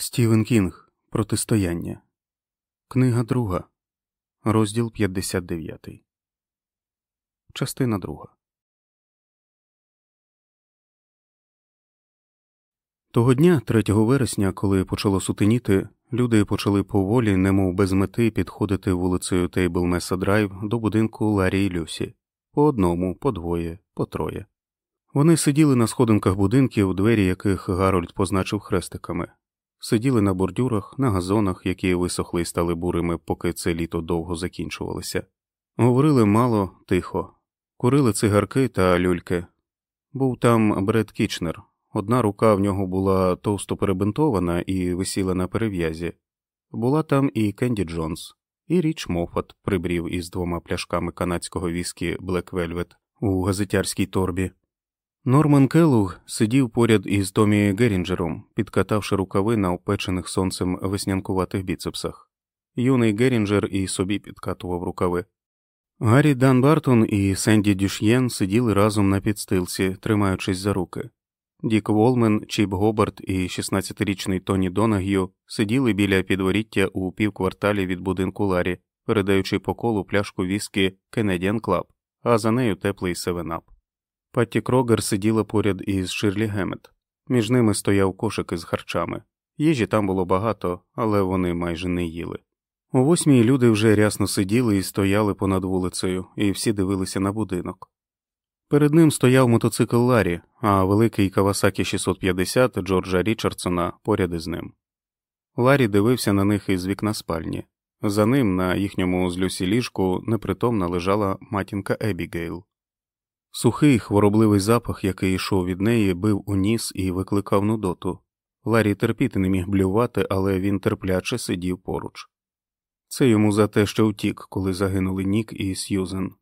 Стівен Кінг Протистояння. Книга друга. Розділ 59. Частина друга. Того дня, 3 вересня, коли почало сутеніти, люди почали поволі, немов без мети, підходити вулицею Тейбл-Меса-драйв до будинку Ларі і Люсі. По одному, по двоє, по троє. Вони сиділи на сходинках будинків, двері яких Гарольд позначив хрестиками. Сиділи на бордюрах, на газонах, які висохли і стали бурими, поки це літо довго закінчувалося. Говорили мало, тихо, курили цигарки та люльки. Був там Бред Кічнер. Одна рука в нього була товсто перебинтована і висіла на перев'язі. Була там і Кенді Джонс, і Річ Мофат прибрів із двома пляшками канадського віскі Блек Вельвет у газетярській торбі. Норман Келлуг сидів поряд із Томі Герінджером, підкатавши рукави на опечених сонцем веснянкуватих біцепсах. Юний Герінджер і собі підкатував рукави. Гаррі Дан Бартон і Сенді Дюш'єн сиділи разом на підстилці, тримаючись за руки. Дік Волмен, Чіп Гобарт і 16-річний Тоні Донаг'ю сиділи біля підворіття у півкварталі від будинку Ларі, передаючи по колу пляшку віскі Canadian Club, а за нею теплий севенап. Патті Крогер сиділа поряд із Ширлі Гемет. Між ними стояв кошик із харчами. Їжі там було багато, але вони майже не їли. О восьмій люди вже рясно сиділи і стояли понад вулицею, і всі дивилися на будинок. Перед ним стояв мотоцикл Ларі, а великий Кавасакі 650 Джорджа Річардсона поряд із ним. Ларі дивився на них із вікна спальні. За ним на їхньому з Люсі ліжку непритомна лежала матінка Ебігейл. Сухий хворобливий запах, який йшов від неї, бив у ніс і викликав нудоту. Ларі терпіти не міг блювати, але він терпляче сидів поруч. Це йому за те, що втік, коли загинули Нік і Сьюзен.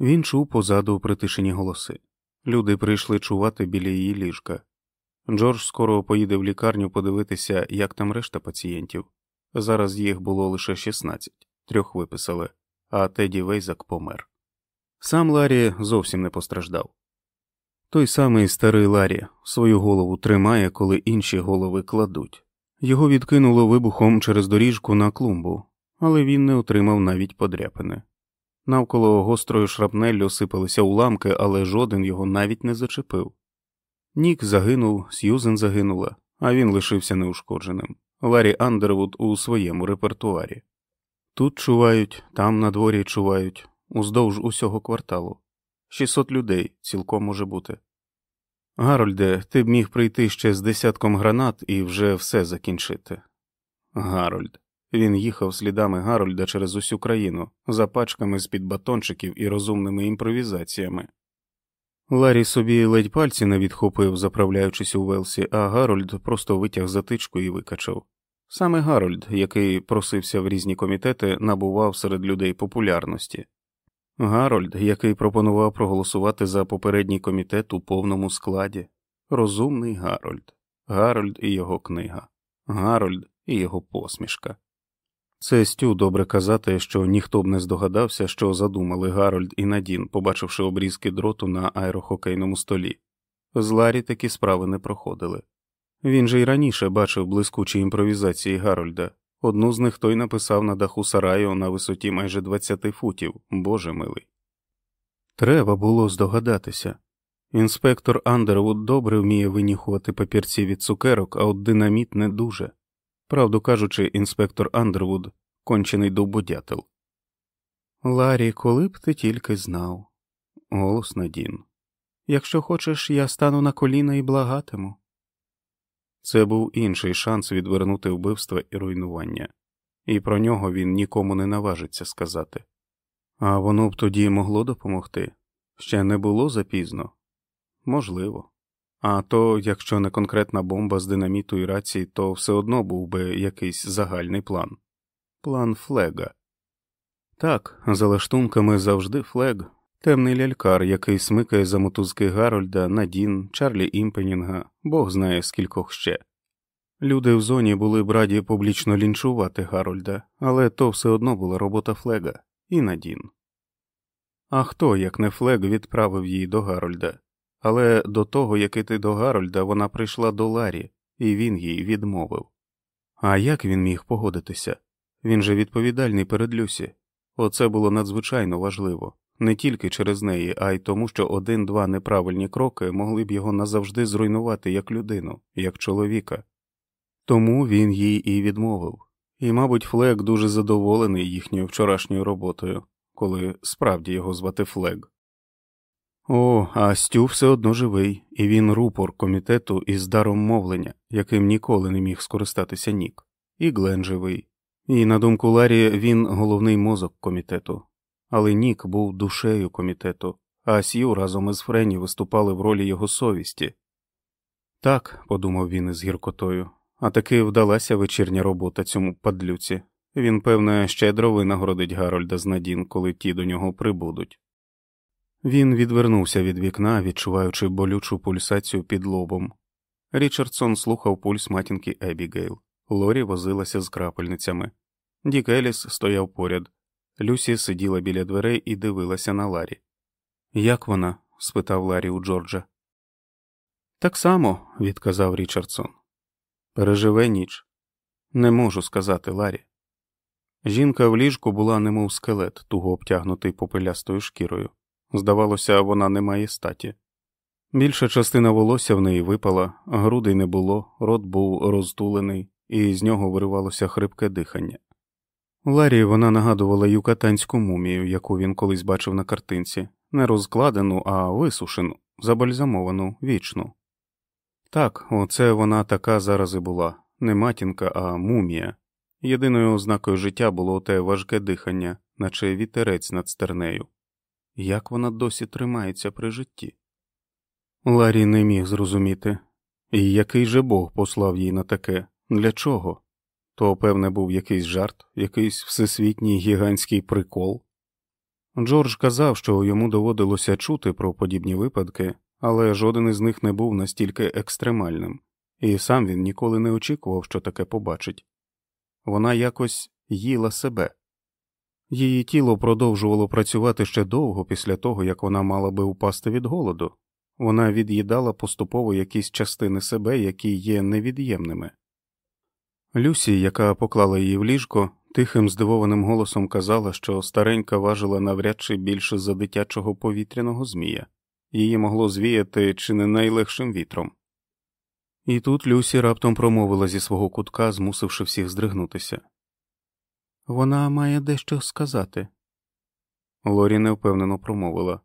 Він чув позаду притишені голоси. Люди прийшли чатувати біля її ліжка. Джордж скоро поїде в лікарню подивитися, як там решта пацієнтів. Зараз їх було лише 16, трьох виписали, а Теді Вейзак помер. Сам Ларі зовсім не постраждав. Той самий старий Ларі свою голову тримає, коли інші голови кладуть. Його відкинуло вибухом через доріжку на клумбу, але він не отримав навіть подряпини. Навколо гострою шрапнеллю сипалися уламки, але жоден його навіть не зачепив. Нік загинув, Сьюзен загинула, а він лишився неушкодженим. Ларі Андервуд у своєму репертуарі. Тут чувають, там на дворі чувають, уздовж усього кварталу. 600 людей цілком може бути. Гарольде, ти б міг прийти ще з десятком гранат і вже все закінчити. Гарольд. Він їхав слідами Гарольда через усю країну, за пачками з під батончиків і розумними імпровізаціями. Ларі собі ледь пальці не відхопив, заправляючись у Велсі, а Гарольд просто витяг затичку і викачав. Саме Гарольд, який просився в різні комітети, набував серед людей популярності. Гарольд, який пропонував проголосувати за попередній комітет у повному складі, розумний Гарольд, Гарольд і його книга, Гарольд і його посмішка. Це Стю добре казати, що ніхто б не здогадався, що задумали Гарольд і Надін, побачивши обрізки дроту на аерохокейному столі. З Ларі такі справи не проходили. Він же й раніше бачив блискучі імпровізації Гарольда, Одну з них той написав на даху сараю на висоті майже 20 футів, боже милий. Треба було здогадатися. Інспектор Андервуд добре вміє виніхувати папірці від цукерок, а от динаміт не дуже. Правду кажучи, інспектор Андервуд кончений довбодятел. Ларі, коли б ти тільки знав. Голос Надін. Якщо хочеш, я стану на коліна і благатиму. Це був інший шанс відвернути вбивство і руйнування, і про нього він нікому не наважиться сказати. А воно б тоді могло допомогти ще не було запізно? Можливо. А то, якщо не конкретна бомба з динаміту і рації, то все одно був би якийсь загальний план план флега. Так, за лаштунками завжди флег, темний лялькар, який смикає за мотузки Гарольда, Надін, Чарлі Імпенінга, Бог знає скількох ще. Люди в зоні були б раді публічно лінчувати Гарольда, але то все одно була робота Флега і Надін. А хто, як не Флег, відправив її до Гарольда? Але до того, як іти до Гарольда, вона прийшла до Ларі, і він їй відмовив. А як він міг погодитися? Він же відповідальний перед Люсі. Оце було надзвичайно важливо не тільки через неї, а й тому, що один-два неправильні кроки могли б його назавжди зруйнувати як людину, як чоловіка. Тому він їй і відмовив. І, мабуть, Флег дуже задоволений їхньою вчорашньою роботою, коли справді його звати Флег. О, а Стю все одно живий, і він рупор комітету із даром мовлення, яким ніколи не міг скористатися Нік, і Глен живий. І, на думку Ларі, він головний мозок комітету, але Нік був душею комітету, а Сью разом із Френі виступали в ролі його совісті. Так, подумав він із гіркотою, а таки вдалася вечірня робота цьому падлюці. Він, певне, щедро винагородить Гарольда з Надін, коли ті до нього прибудуть. Він відвернувся від вікна, відчуваючи болючу пульсацію під лобом. Річардсон слухав пульс матінки Ебігейл. Лорі возилася з крапельницями. Дік Еліс стояв поряд. Люсі сиділа біля дверей і дивилася на Ларі. Як вона? спитав Ларі у Джорджа. Так само, відказав Річардсон. Переживе ніч. Не можу сказати Ларі. Жінка в ліжку була немов скелет, туго обтягнутий попелястою шкірою. Здавалося, вона не має статі. Більша частина волосся в неї випала, грудей не було, рот був розтулений, і з нього виривалося хрипке дихання. Ларі вона нагадувала юкатанську мумію, яку він колись бачив на картинці, не розкладену, а висушену, забальзамовану, вічну. Так, оце вона така зараз і була не матінка, а мумія. Єдиною ознакою життя було те важке дихання, наче вітерець над стернею. Як вона досі тримається при житті? Ларі не міг зрозуміти, і який же Бог послав їй на таке, для чого? То, певне, був якийсь жарт, якийсь всесвітній гігантський прикол. Джордж казав, що йому доводилося чути про подібні випадки, але жоден із них не був настільки екстремальним, і сам він ніколи не очікував, що таке побачить. Вона якось їла себе. Її тіло продовжувало працювати ще довго після того, як вона мала би упасти від голоду. Вона від'їдала поступово якісь частини себе, які є невід'ємними. Люсі, яка поклала її в ліжко, тихим здивованим голосом казала, що старенька важила навряд чи більше за дитячого повітряного змія, її могло звіяти чи не найлегшим вітром. І тут Люсі раптом промовила зі свого кутка, змусивши всіх здригнутися. Вона має дещо сказати. Лорі невпевнено промовила.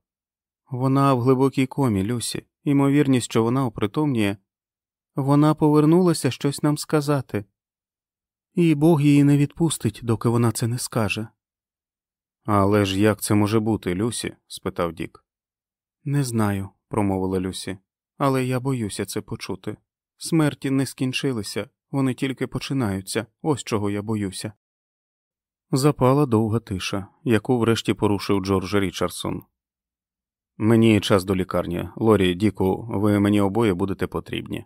Вона в глибокій комі, Люсі, ймовірність, що вона опритомніє. Вона повернулася щось нам сказати, і Бог її не відпустить, доки вона це не скаже. Але ж як це може бути, Люсі? спитав Дік. Не знаю, промовила Люсі, але я боюся це почути. Смерті не скінчилися, вони тільки починаються, ось чого я боюся. Запала довга тиша, яку врешті порушив Джордж Річардсон. Мені час до лікарні. Лорі, Діку, ви мені обоє будете потрібні.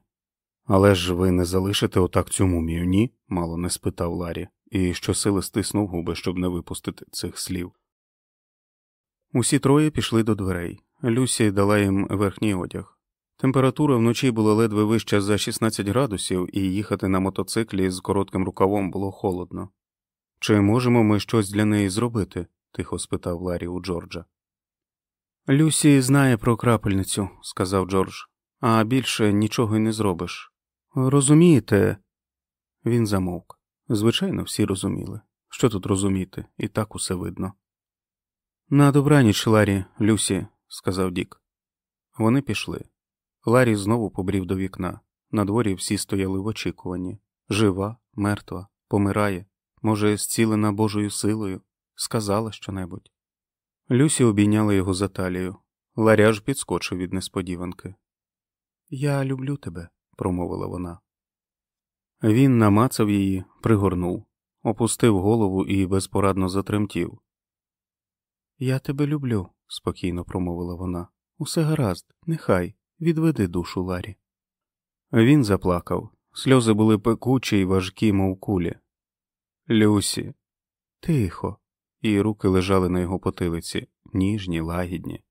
Але ж ви не залишите отак цю мумію, ні? мало не спитав Ларі, і щосили стиснув губи, щоб не випустити цих слів. Усі троє пішли до дверей. Люсі дала їм верхній одяг. Температура вночі була ледве вища за 16 градусів, і їхати на мотоциклі з коротким рукавом було холодно. Чи можемо ми щось для неї зробити? тихо спитав Ларі у Джорджа. Люсі знає про крапельницю, сказав Джордж, а більше нічого й не зробиш. Розумієте, він замовк. Звичайно, всі розуміли. Що тут розуміти, і так усе видно. На добраніч, Ларі, Люсі, сказав Дік. Вони пішли. Ларі знову побрів до вікна. На дворі всі стояли в очікуванні жива, мертва, помирає, може, зцілена Божою силою, сказала щонебудь. Люсі обійняла його за талію. Ларі аж підскочив від несподіванки. Я люблю тебе, промовила вона. Він намацав її, пригорнув, опустив голову і безпорадно затремтів. Я тебе люблю, спокійно промовила вона. Усе гаразд, нехай, відведи душу Ларі. Він заплакав. Сльози були пекучі й важкі, мов кулі. Люсі, тихо, і руки лежали на його потилиці, ніжні, лагідні.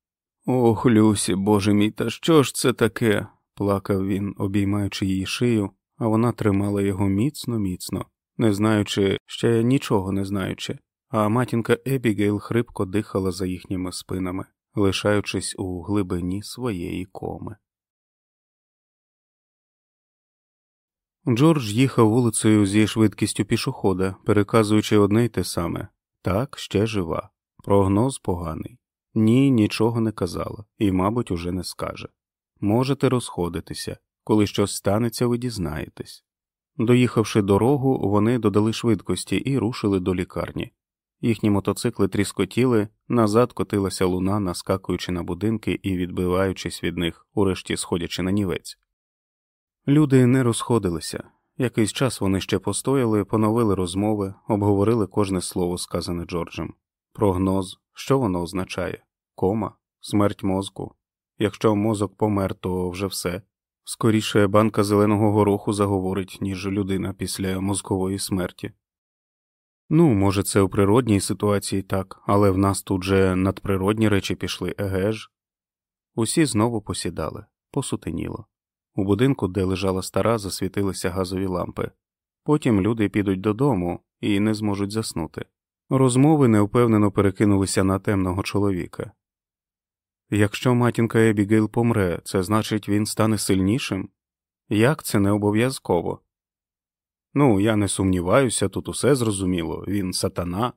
Ох, Люсі, боже мій, та що ж це таке? Плакав він, обіймаючи її шию, а вона тримала його міцно, міцно, не знаючи, ще нічого не знаючи, а матінка Ебігейл хрипко дихала за їхніми спинами, лишаючись у глибині своєї коми. Джордж їхав вулицею зі швидкістю пішохода, переказуючи одне й те саме так, ще жива. Прогноз поганий. Ні, нічого не казала, і, мабуть, уже не скаже. Можете розходитися, коли щось станеться, ви дізнаєтесь. Доїхавши дорогу, вони додали швидкості і рушили до лікарні. Їхні мотоцикли тріскотіли, назад котилася луна, наскакуючи на будинки і відбиваючись від них, урешті сходячи на нівець. Люди не розходилися. Якийсь час вони ще постояли, поновили розмови, обговорили кожне слово, сказане Джорджем. Прогноз, що воно означає? Кома, смерть мозку. Якщо мозок помер, то вже все. Скоріше банка зеленого гороху заговорить, ніж людина після мозкової смерті. Ну, може, це у природній ситуації так, але в нас тут же надприродні речі пішли, еге ж. Усі знову посідали, посутеніло. У будинку, де лежала стара, засвітилися газові лампи. Потім люди підуть додому і не зможуть заснути. Розмови невпевнено перекинулися на темного чоловіка. Якщо матінка Ебігейл помре, це значить він стане сильнішим? Як це не обов'язково? Ну, я не сумніваюся, тут усе зрозуміло він сатана.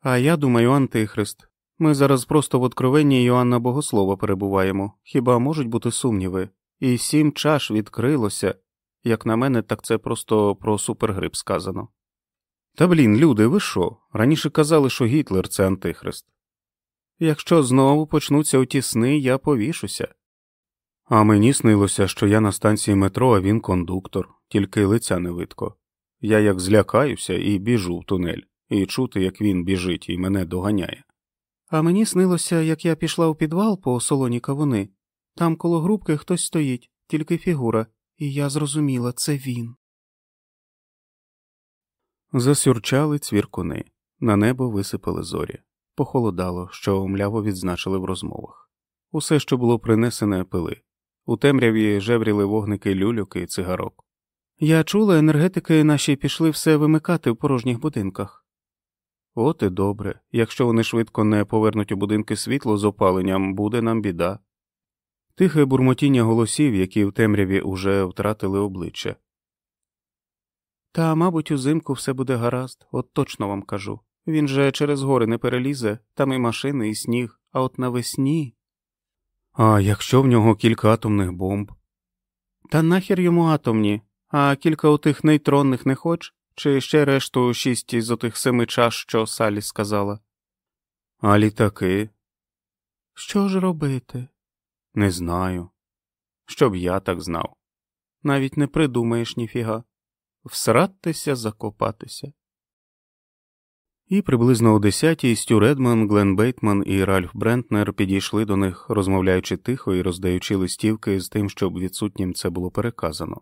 А я думаю, Антихрист. Ми зараз просто в откровенні Йоанна Богослова перебуваємо, хіба можуть бути сумніви? І сім чаш відкрилося, як на мене, так це просто про супергрип сказано. Та блін, люди, ви що? Раніше казали, що Гітлер це Антихрист. Якщо знову почнуться оті сни, я повішуся. А мені снилося, що я на станції метро, а він кондуктор, тільки лиця не видко. Я як злякаюся і біжу в тунель, і чути, як він біжить і мене доганяє. А мені снилося, як я пішла у підвал по солоні кавуни. Там коло грубки хтось стоїть, тільки фігура, і я зрозуміла це він. Засюрчали цвіркуни, на небо висипали зорі, похолодало, що мляво відзначили в розмовах. Усе, що було принесене, пили. У темряві жевріли вогники люлюки і цигарок. Я чула, енергетики наші пішли все вимикати в порожніх будинках. От і добре. Якщо вони швидко не повернуть у будинки світло з опаленням, буде нам біда. Тихе бурмотіння голосів, які в темряві уже втратили обличчя. Та, мабуть, узимку все буде гаразд, от точно вам кажу. Він же через гори не перелізе, там і машини, і сніг, а от навесні. А якщо в нього кілька атомних бомб? Та нахер йому атомні, а кілька отих нейтронних не хоч, чи ще решту шість із отих семи чаш, що Салі сказала. А літаки? Що ж робити? Не знаю. Щоб я так знав. Навіть не придумаєш ніфіга. Всратися, закопатися. І приблизно о десятій Стю Редман, Глен Бейтман і Ральф Брентнер підійшли до них, розмовляючи тихо і роздаючи листівки з тим, щоб відсутнім це було переказано.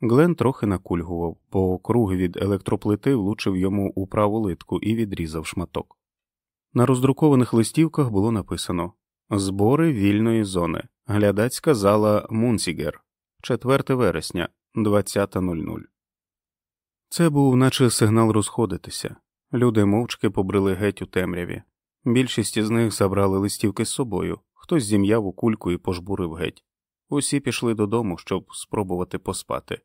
Глен трохи накульгував, бо круг від електроплити влучив йому у праву литку і відрізав шматок. На роздрукованих листівках було написано Збори вільної зони. Глядацька зала Мунсігер, 4 вересня, 20.00. Це був наче сигнал розходитися. Люди мовчки побрили геть у темряві. Більшість із них забрали листівки з собою, хтось зім'яв у кульку і пожбурив геть. Усі пішли додому, щоб спробувати поспати,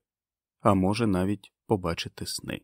а може навіть побачити сни.